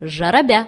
жаробя